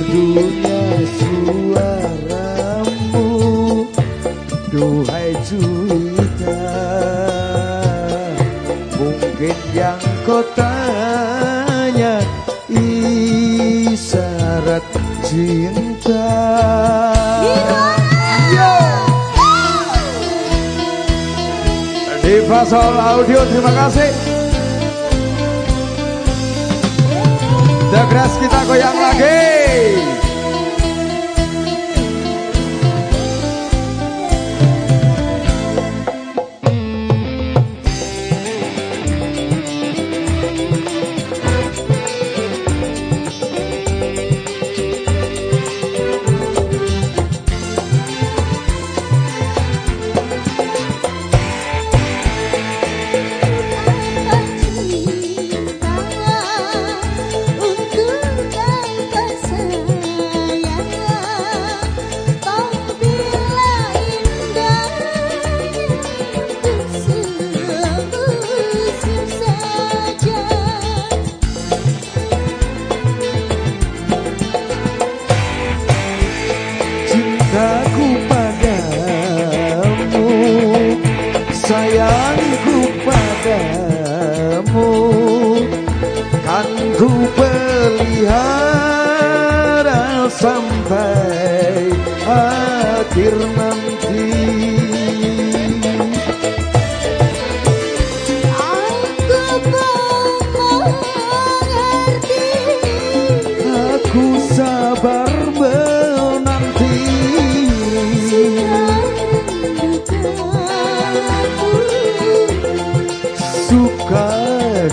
Merdunya suaramu Duhai Juwita Mungkin yang kau tanya Isyarat cinta. Iya. Diva Soul Audio terima kasih. Da Graça que tá da Goiaba Laguei. Sayangku padamu kan ku pelihara sampai akhir nanti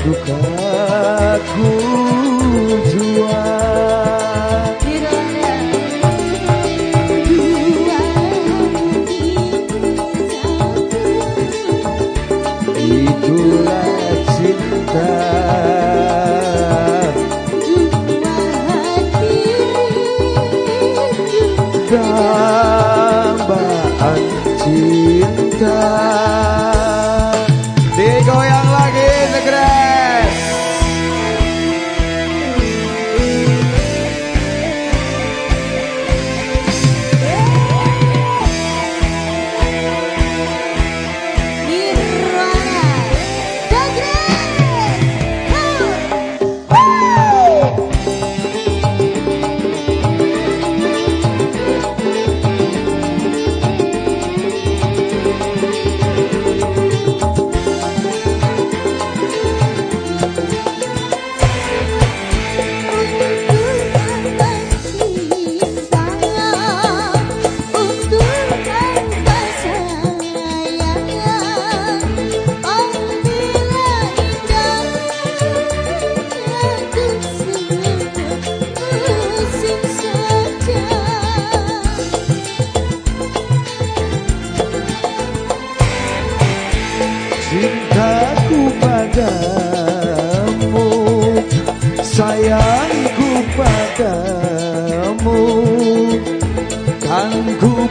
dukaku jua Itulah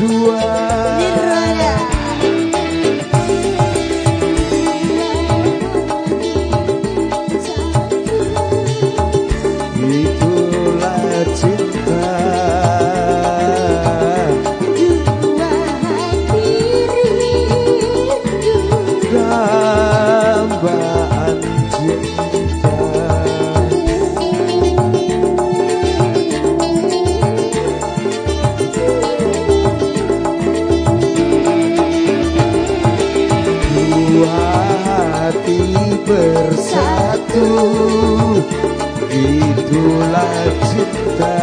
ruas. Bersatu Itulah cinta.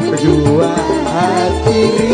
Kedua hati